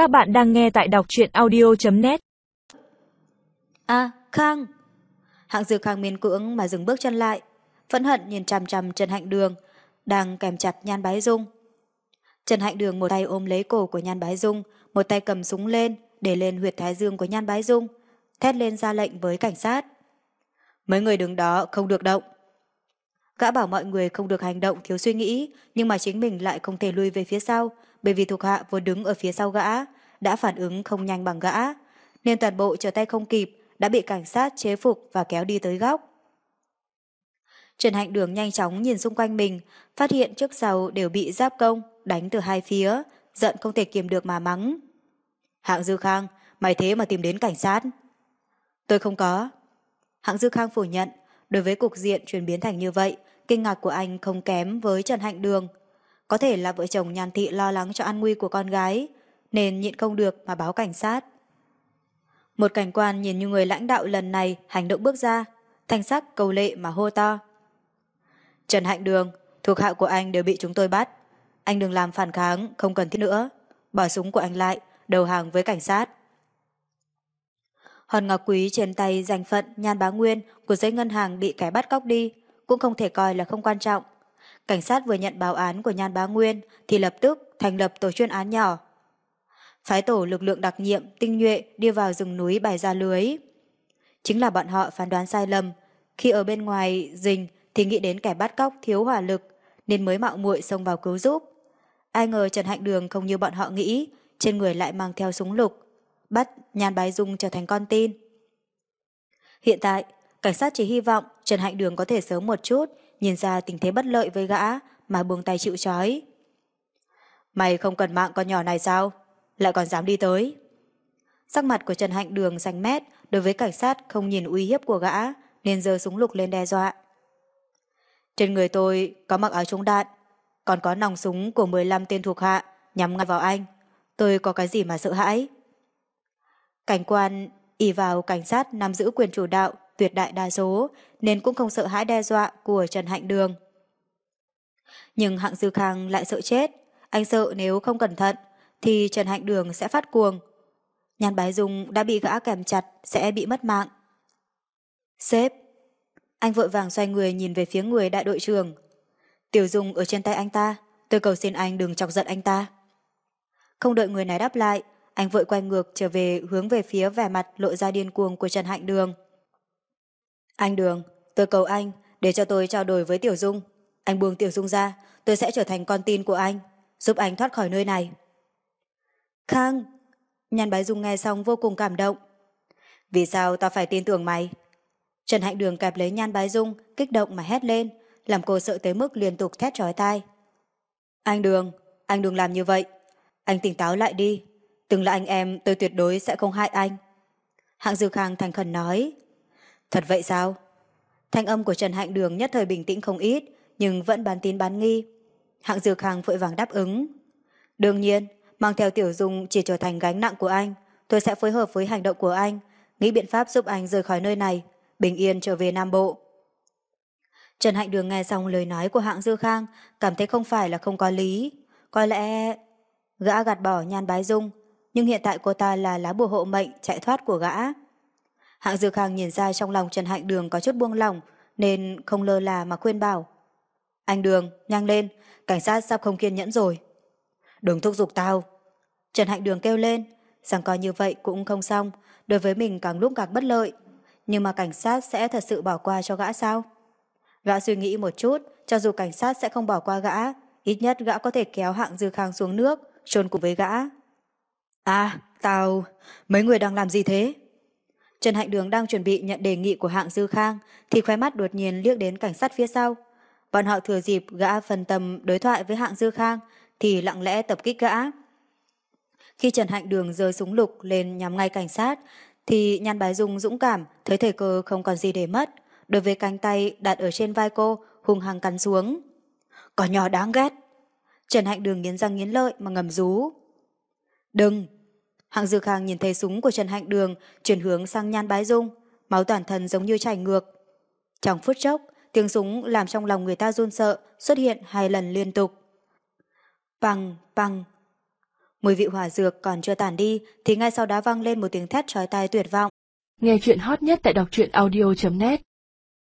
Các bạn đang nghe tại đọc truyện audio.net À, Khang! Hạng dược Khang miên cưỡng mà dừng bước chân lại, phẫn hận nhìn chằm chằm Trần Hạnh Đường, đang kèm chặt Nhan Bái Dung. Trần Hạnh Đường một tay ôm lấy cổ của Nhan Bái Dung, một tay cầm súng lên, để lên huyệt thái dương của Nhan Bái Dung, thét lên ra lệnh với cảnh sát. Mấy người đứng đó không được động. Gã bảo mọi người không được hành động thiếu suy nghĩ, nhưng mà chính mình lại không thể lui về phía sau, bởi vì thuộc hạ vừa đứng ở phía sau gã, đã phản ứng không nhanh bằng gã, nên toàn bộ trở tay không kịp, đã bị cảnh sát chế phục và kéo đi tới góc. Trần Hạnh Đường nhanh chóng nhìn xung quanh mình, phát hiện trước sau đều bị giáp công, đánh từ hai phía, giận không thể kiềm được mà mắng. Hạng Dư Khang, mày thế mà tìm đến cảnh sát. Tôi không có. Hạng Dư Khang phủ nhận, đối với cục diện chuyển biến thành như vậy, kinh ngạc của anh không kém với Trần Hạnh Đường. Có thể là vợ chồng nhàn thị lo lắng cho an nguy của con gái, nên nhịn không được mà báo cảnh sát. Một cảnh quan nhìn như người lãnh đạo lần này hành động bước ra, thanh sắc cầu lệ mà hô to. Trần Hạnh Đường, thuộc hạ của anh đều bị chúng tôi bắt. Anh đừng làm phản kháng, không cần thiết nữa. Bỏ súng của anh lại, đầu hàng với cảnh sát. Hòn ngọc quý trên tay danh phận nhan bá nguyên của giấy ngân hàng bị kẻ bắt cóc đi, cũng không thể coi là không quan trọng. Cảnh sát vừa nhận báo án của nhan bá nguyên thì lập tức thành lập tổ chuyên án nhỏ. Phái tổ lực lượng đặc nhiệm tinh nhuệ đi vào rừng núi bài ra lưới. Chính là bọn họ phán đoán sai lầm. Khi ở bên ngoài rình thì nghĩ đến kẻ bắt cóc thiếu hỏa lực nên mới mạo muội xông vào cứu giúp. Ai ngờ Trần Hạnh Đường không như bọn họ nghĩ, trên người lại mang theo súng lục, bắt Nhan Bái Dung trở thành con tin. Hiện tại, cảnh sát chỉ hy vọng Trần Hạnh Đường có thể sớm một chút nhìn ra tình thế bất lợi với gã mà buông tay chịu trói. Mày không cần mạng con nhỏ này sao? Lại còn dám đi tới. Sắc mặt của Trần Hạnh Đường xanh mét đối với cảnh sát không nhìn uy hiếp của gã nên giơ súng lục lên đe dọa. Trên người tôi có mặc áo chống đạn, còn có nòng súng của 15 tên thuộc hạ nhắm ngay vào anh. Tôi có cái gì mà sợ hãi? Cảnh quan ỉ vào cảnh sát nắm giữ quyền chủ đạo tuyệt đại đa số nên cũng không sợ hãi đe dọa của Trần Hạnh Đường. Nhưng Hạng Dư Khang lại sợ chết. Anh sợ nếu không cẩn thận thì Trần Hạnh Đường sẽ phát cuồng. Nhan Bái Dung đã bị gã kèm chặt sẽ bị mất mạng. Sếp! Anh vội vàng xoay người nhìn về phía người đại đội trưởng. Tiểu Dung ở trên tay anh ta, tôi cầu xin anh đừng chọc giận anh ta. Không đợi người này đáp lại, anh vội quay ngược trở về hướng về phía vẻ mặt lộ ra điên cuồng của Trần Hạnh Đường. Anh Đường, tôi cầu anh để cho tôi trao đổi với Tiểu Dung. Anh buông Tiểu Dung ra, tôi sẽ trở thành con tin của anh, giúp anh thoát khỏi nơi này. Khang! Nhan Bái Dung nghe xong vô cùng cảm động. Vì sao tao phải tin tưởng mày? Trần Hạnh Đường kẹp lấy Nhan Bái Dung, kích động mà hét lên, làm cô sợ tới mức liên tục thét trói tai. Anh Đường, anh đừng làm như vậy. Anh tỉnh táo lại đi. Từng là anh em, tôi tuyệt đối sẽ không hại anh. Hạng Dư Khang thành khẩn nói. Thật vậy sao? Thanh âm của Trần Hạnh Đường nhất thời bình tĩnh không ít, nhưng vẫn bán tín bán nghi. Hạng Dư Khang vội vàng đáp ứng. Đương nhiên, mang theo Tiểu Dung chỉ trở thành gánh nặng của anh. Tôi sẽ phối hợp với hành động của anh, nghĩ biện pháp giúp anh rời khỏi nơi này, bình yên trở về Nam Bộ. Trần Hạnh Đường nghe xong lời nói của hạng Dư Khang, cảm thấy không phải là không có lý. Có lẽ gã gạt bỏ nhan bái dung, nhưng hiện tại cô ta là lá bùa hộ mệnh chạy thoát của gã. Hạng Dược Khang nhìn ra trong lòng Trần Hạnh Đường có chút buông lỏng, nên không lơ là mà khuyên bảo. Anh Đường, nhanh lên, cảnh sát sắp không kiên nhẫn rồi. Đừng thúc giục tao. Trần Hạnh Đường kêu lên, rằng coi như vậy cũng không xong, đối với mình càng lúc càng bất lợi. Nhưng mà cảnh sát sẽ thật sự bỏ qua cho gã sao? Gã suy nghĩ một chút, cho dù cảnh sát sẽ không bỏ qua gã, ít nhất gã có thể kéo hạng dư khang xuống nước, trôn cùng với gã. À, tao... Mấy người đang làm gì thế? Trần Hạnh Đường đang chuẩn bị nhận đề nghị của hạng dư khang, thì khóe mắt đột nhiên liếc đến cảnh sát phía sau. Bọn họ thừa dịp gã phần tầm đối thoại với hạng dư khang, thì lặng lẽ tập kích gã. Khi Trần Hạnh Đường rơi súng lục lên nhắm ngay cảnh sát, thì Nhan Bái Dung dũng cảm, thấy thời cơ không còn gì để mất, đối với cánh tay đặt ở trên vai cô, hung hăng cắn xuống. Có nhỏ đáng ghét. Trần Hạnh Đường nghiến răng nghiến lợi mà ngầm rú. Đừng! Hạng dược Khang nhìn thấy súng của Trần Hạnh Đường chuyển hướng sang Nhan Bái Dung, máu toàn thân giống như chảy ngược. Trong phút chốc, tiếng súng làm trong lòng người ta run sợ xuất hiện hai lần liên tục. Bằng, bằng. Mùi vị hỏa dược còn chưa tàn đi thì ngay sau đó vang lên một tiếng thét chói tai tuyệt vọng. Nghe chuyện hot nhất tại đọc truyện audio.net